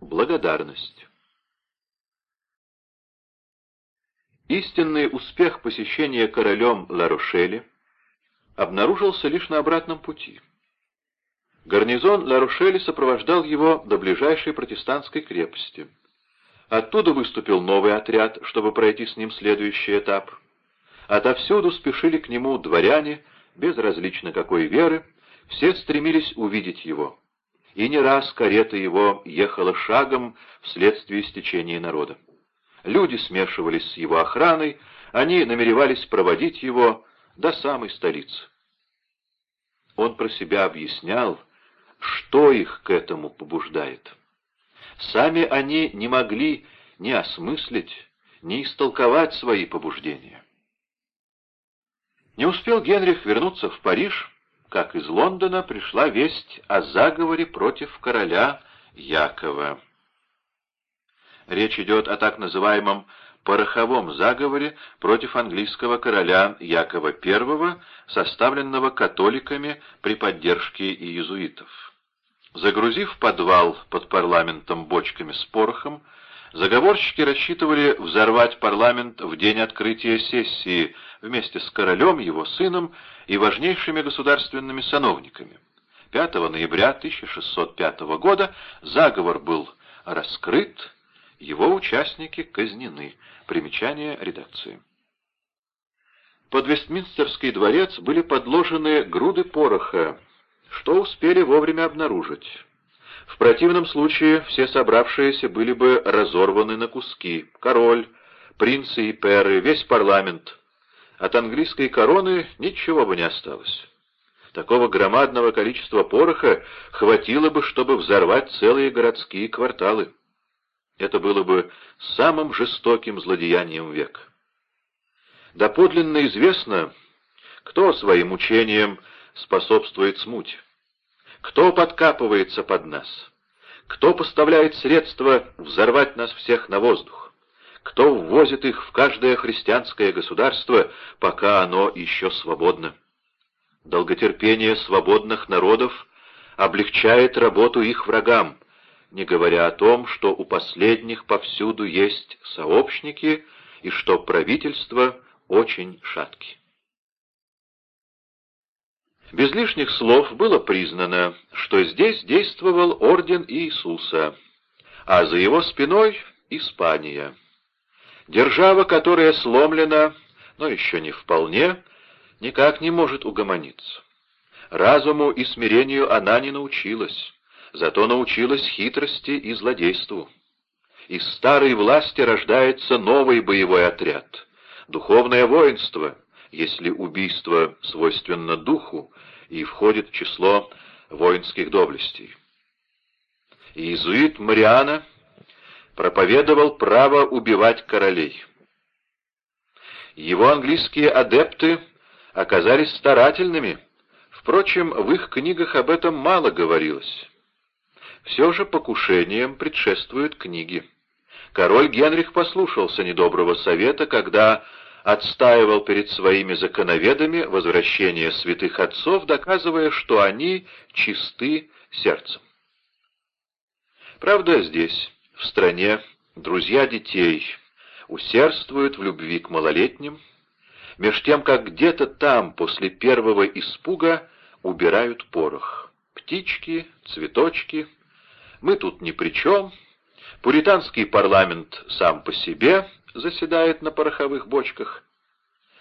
Благодарность. Истинный успех посещения королем Ларушели обнаружился лишь на обратном пути. Гарнизон Ларушели сопровождал его до ближайшей протестантской крепости. Оттуда выступил новый отряд, чтобы пройти с ним следующий этап. Отовсюду спешили к нему дворяне, безразлично какой веры, все стремились увидеть его. И не раз карета его ехала шагом вследствие стечения народа. Люди смешивались с его охраной, они намеревались проводить его до самой столицы. Он про себя объяснял, что их к этому побуждает. Сами они не могли ни осмыслить, ни истолковать свои побуждения. Не успел Генрих вернуться в Париж, как из Лондона пришла весть о заговоре против короля Якова. Речь идет о так называемом пороховом заговоре против английского короля Якова I, составленного католиками при поддержке иезуитов. Загрузив подвал под парламентом бочками с порохом, Заговорщики рассчитывали взорвать парламент в день открытия сессии вместе с королем, его сыном и важнейшими государственными сановниками. 5 ноября 1605 года заговор был раскрыт, его участники казнены. Примечание редакции. Под Вестминстерский дворец были подложены груды пороха, что успели вовремя обнаружить. В противном случае все собравшиеся были бы разорваны на куски. Король, принцы и перы, весь парламент. От английской короны ничего бы не осталось. Такого громадного количества пороха хватило бы, чтобы взорвать целые городские кварталы. Это было бы самым жестоким злодеянием века. Доподлинно известно, кто своим учением способствует смуте. Кто подкапывается под нас? Кто поставляет средства взорвать нас всех на воздух? Кто ввозит их в каждое христианское государство, пока оно еще свободно? Долготерпение свободных народов облегчает работу их врагам, не говоря о том, что у последних повсюду есть сообщники и что правительство очень шатки. Без лишних слов было признано, что здесь действовал орден Иисуса, а за его спиной — Испания. Держава, которая сломлена, но еще не вполне, никак не может угомониться. Разуму и смирению она не научилась, зато научилась хитрости и злодейству. Из старой власти рождается новый боевой отряд, духовное воинство — если убийство свойственно духу и входит в число воинских доблестей. Иезуит Мариана проповедовал право убивать королей. Его английские адепты оказались старательными, впрочем, в их книгах об этом мало говорилось. Все же покушениям предшествуют книги. Король Генрих послушался недоброго совета, когда отстаивал перед своими законоведами возвращение святых отцов, доказывая, что они чисты сердцем. Правда, здесь, в стране, друзья детей усердствуют в любви к малолетним, меж тем, как где-то там, после первого испуга, убирают порох. Птички, цветочки, мы тут ни при чем, пуританский парламент сам по себе — заседает на пороховых бочках.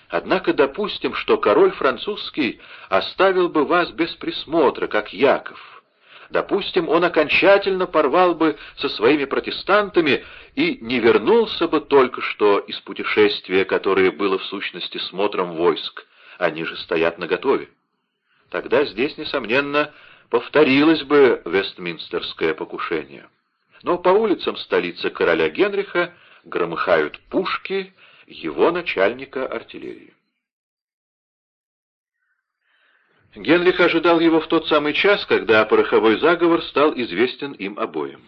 Однако допустим, что король французский оставил бы вас без присмотра, как Яков. Допустим, он окончательно порвал бы со своими протестантами и не вернулся бы только что из путешествия, которое было в сущности смотром войск. Они же стоят наготове. Тогда здесь, несомненно, повторилось бы Вестминстерское покушение. Но по улицам столицы короля Генриха громыхают пушки его начальника артиллерии. Генрих ожидал его в тот самый час, когда пороховой заговор стал известен им обоим.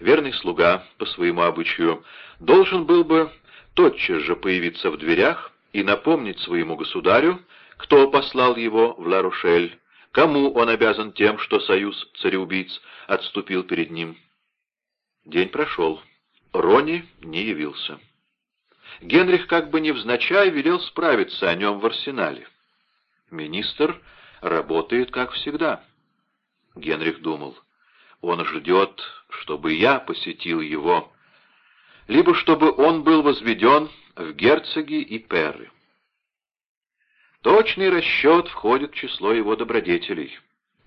Верный слуга, по своему обычаю, должен был бы тотчас же появиться в дверях и напомнить своему государю, кто послал его в Ларушель, кому он обязан тем, что союз цареубийц отступил перед ним. День прошел. Рони не явился. Генрих как бы невзначай велел справиться о нем в арсенале. Министр работает как всегда. Генрих думал, он ждет, чтобы я посетил его, либо чтобы он был возведен в герцоги и перы. Точный расчет входит в число его добродетелей.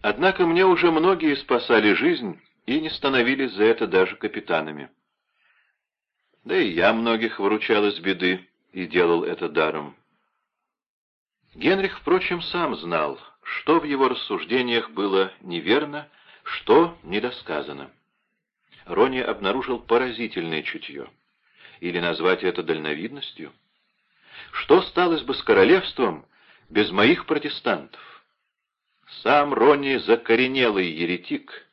Однако мне уже многие спасали жизнь и не становились за это даже капитанами. Да и я многих выручал из беды и делал это даром. Генрих, впрочем, сам знал, что в его рассуждениях было неверно, что недосказано. Рони обнаружил поразительное чутье. Или назвать это дальновидностью? Что сталось бы с королевством без моих протестантов? Сам Рони закоренелый еретик.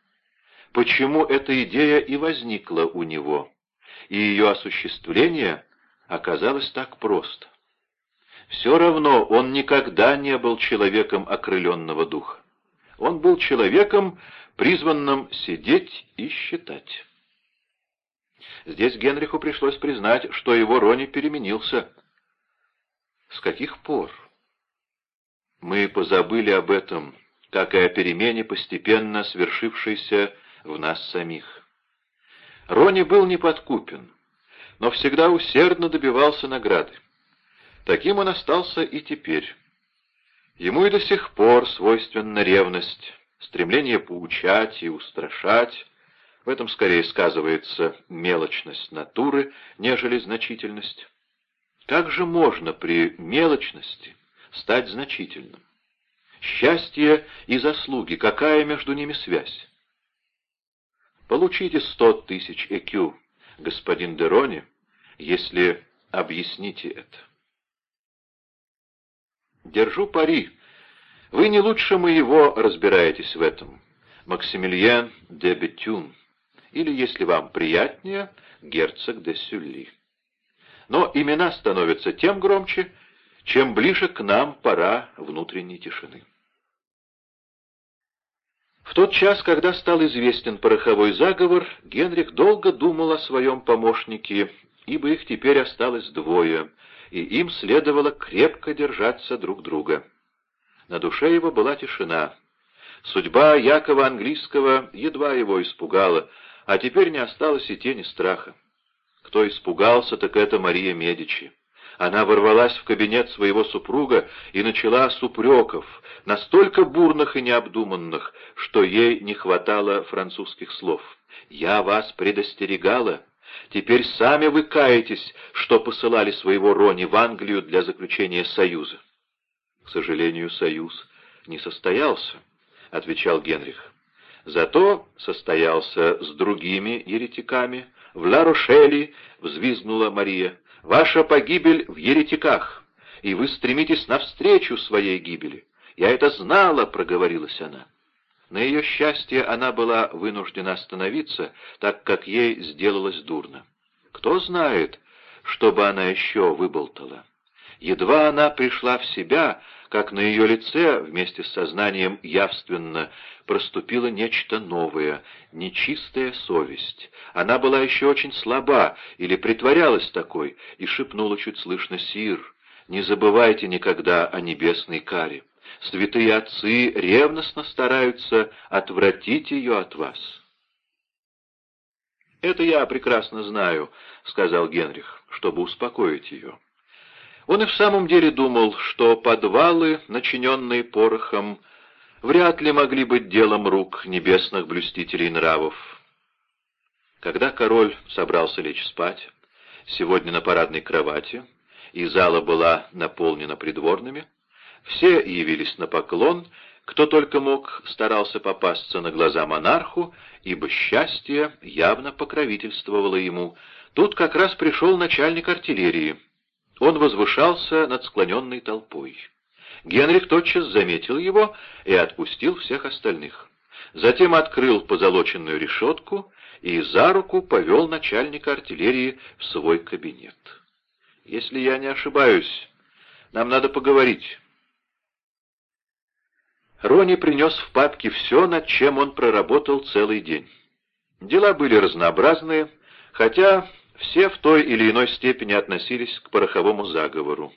Почему эта идея и возникла у него? И ее осуществление оказалось так просто. Все равно он никогда не был человеком окрыленного духа. Он был человеком, призванным сидеть и считать. Здесь Генриху пришлось признать, что его Рони переменился. С каких пор? Мы позабыли об этом, как и о перемене, постепенно свершившейся в нас самих. Рони был неподкупен, но всегда усердно добивался награды. Таким он остался и теперь. Ему и до сих пор свойственна ревность, стремление поучать и устрашать. В этом скорее сказывается мелочность натуры, нежели значительность. Как же можно при мелочности стать значительным? Счастье и заслуги, какая между ними связь? Получите сто тысяч ЭКЮ, господин Дерони, если объясните это. Держу пари. Вы не лучше моего разбираетесь в этом. Максимилиен де Бетюн. Или, если вам приятнее, герцог де Сюлли. Но имена становятся тем громче, чем ближе к нам пора внутренней тишины. В тот час, когда стал известен пороховой заговор, Генрих долго думал о своем помощнике, ибо их теперь осталось двое, и им следовало крепко держаться друг друга. На душе его была тишина. Судьба Якова Английского едва его испугала, а теперь не осталось и тени страха. Кто испугался, так это Мария Медичи. Она ворвалась в кабинет своего супруга и начала с упреков, настолько бурных и необдуманных, что ей не хватало французских слов. «Я вас предостерегала. Теперь сами вы каетесь, что посылали своего Рони в Англию для заключения союза». «К сожалению, союз не состоялся», — отвечал Генрих. «Зато состоялся с другими еретиками. В Ла-Рошеле взвизгнула Мария. Ваша погибель в еретиках, и вы стремитесь навстречу своей гибели. Я это знала, — проговорилась она. На ее счастье она была вынуждена остановиться, так как ей сделалось дурно. Кто знает, что бы она еще выболтала. Едва она пришла в себя, как на ее лице, вместе с сознанием явственно, проступило нечто новое, нечистая совесть. Она была еще очень слаба или притворялась такой, и шепнула чуть слышно «Сир, не забывайте никогда о небесной каре. Святые отцы ревностно стараются отвратить ее от вас». «Это я прекрасно знаю», — сказал Генрих, чтобы успокоить ее. Он и в самом деле думал, что подвалы, начиненные порохом, вряд ли могли быть делом рук небесных блюстителей нравов. Когда король собрался лечь спать, сегодня на парадной кровати, и зала была наполнена придворными, все явились на поклон, кто только мог, старался попасться на глаза монарху, ибо счастье явно покровительствовало ему. Тут как раз пришел начальник артиллерии — он возвышался над склоненной толпой. Генрих тотчас заметил его и отпустил всех остальных. Затем открыл позолоченную решетку и за руку повел начальника артиллерии в свой кабинет. «Если я не ошибаюсь, нам надо поговорить». Рони принес в папке все, над чем он проработал целый день. Дела были разнообразные, хотя все в той или иной степени относились к пороховому заговору.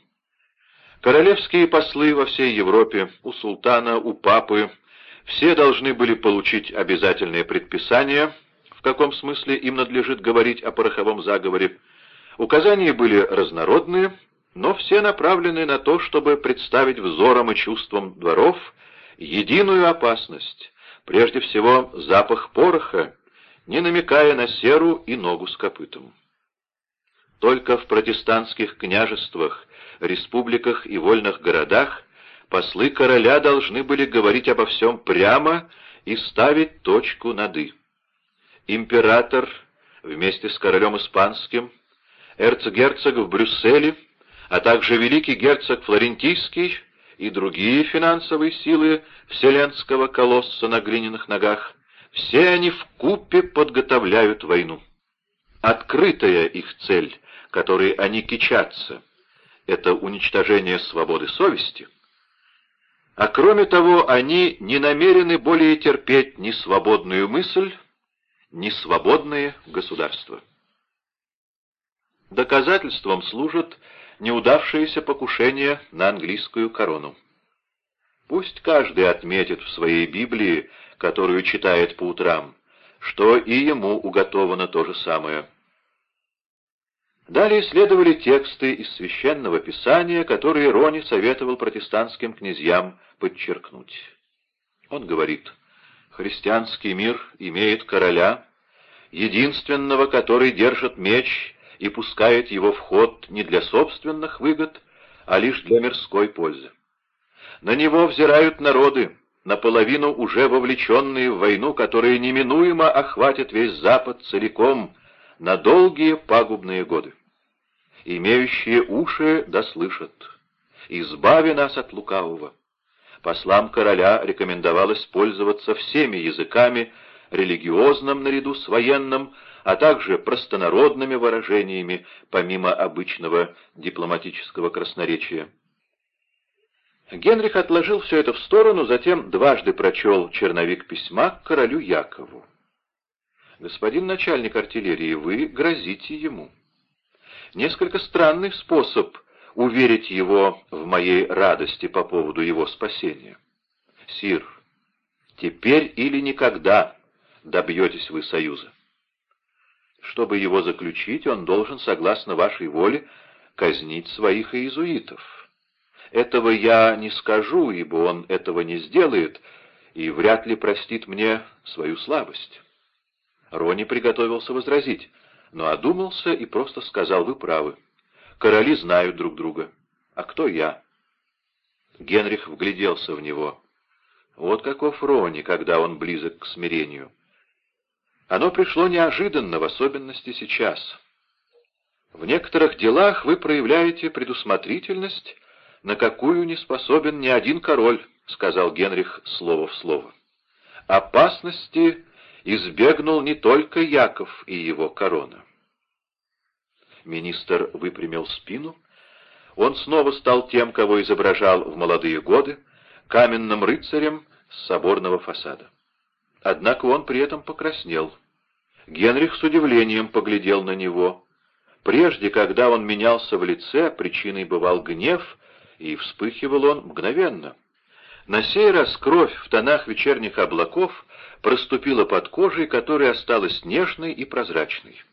Королевские послы во всей Европе, у султана, у папы, все должны были получить обязательные предписания, в каком смысле им надлежит говорить о пороховом заговоре. Указания были разнородные, но все направлены на то, чтобы представить взором и чувством дворов единую опасность, прежде всего запах пороха, не намекая на серу и ногу с копытом. Только в протестантских княжествах, республиках и вольных городах послы короля должны были говорить обо всем прямо и ставить точку над «и». Император вместе с королем испанским, эрцгерцог в Брюсселе, а также великий герцог Флорентийский и другие финансовые силы вселенского колосса на глиняных ногах, все они в купе подготовляют войну. Открытая их цель которой они кичатся, это уничтожение свободы совести. А кроме того, они не намерены более терпеть ни свободную мысль, ни свободное государство. Доказательством служат неудавшиеся покушения на английскую корону. Пусть каждый отметит в своей Библии, которую читает по утрам, что и ему уготовано то же самое. Далее следовали тексты из Священного Писания, которые Рони советовал протестантским князьям подчеркнуть. Он говорит, «Христианский мир имеет короля, единственного, который держит меч и пускает его в ход не для собственных выгод, а лишь для мирской пользы. На него взирают народы, наполовину уже вовлеченные в войну, которая неминуемо охватит весь Запад целиком, на долгие пагубные годы. Имеющие уши да слышат. Избави нас от лукавого. Послам короля рекомендовалось пользоваться всеми языками, религиозным наряду с военным, а также простонародными выражениями, помимо обычного дипломатического красноречия. Генрих отложил все это в сторону, затем дважды прочел черновик письма к королю Якову. «Господин начальник артиллерии, вы грозите ему». Несколько странный способ уверить его в моей радости по поводу его спасения. Сир, теперь или никогда добьетесь вы союза. Чтобы его заключить, он должен, согласно вашей воле, казнить своих иезуитов. Этого я не скажу, ибо он этого не сделает и вряд ли простит мне свою слабость. Рони приготовился возразить, но одумался и просто сказал, вы правы. Короли знают друг друга. А кто я? Генрих вгляделся в него. Вот каков Рони, когда он близок к смирению. Оно пришло неожиданно, в особенности сейчас. В некоторых делах вы проявляете предусмотрительность, на какую не способен ни один король, — сказал Генрих слово в слово. Опасности избегнул не только Яков и его корона. Министр выпрямил спину. Он снова стал тем, кого изображал в молодые годы, каменным рыцарем с соборного фасада. Однако он при этом покраснел. Генрих с удивлением поглядел на него. Прежде, когда он менялся в лице, причиной бывал гнев, и вспыхивал он мгновенно. На сей раз кровь в тонах вечерних облаков проступила под кожей, которая осталась нежной и прозрачной.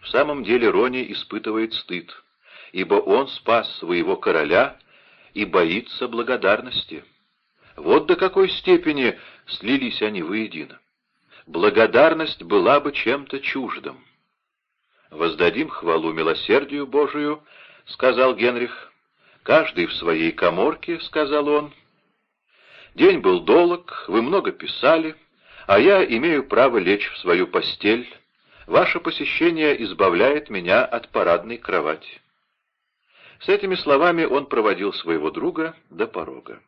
В самом деле Рони испытывает стыд, ибо он спас своего короля и боится благодарности. Вот до какой степени слились они воедино. Благодарность была бы чем-то чуждым. «Воздадим хвалу милосердию Божию», — сказал Генрих. «Каждый в своей коморке», — сказал он. «День был долг, вы много писали, а я имею право лечь в свою постель. Ваше посещение избавляет меня от парадной кровати». С этими словами он проводил своего друга до порога.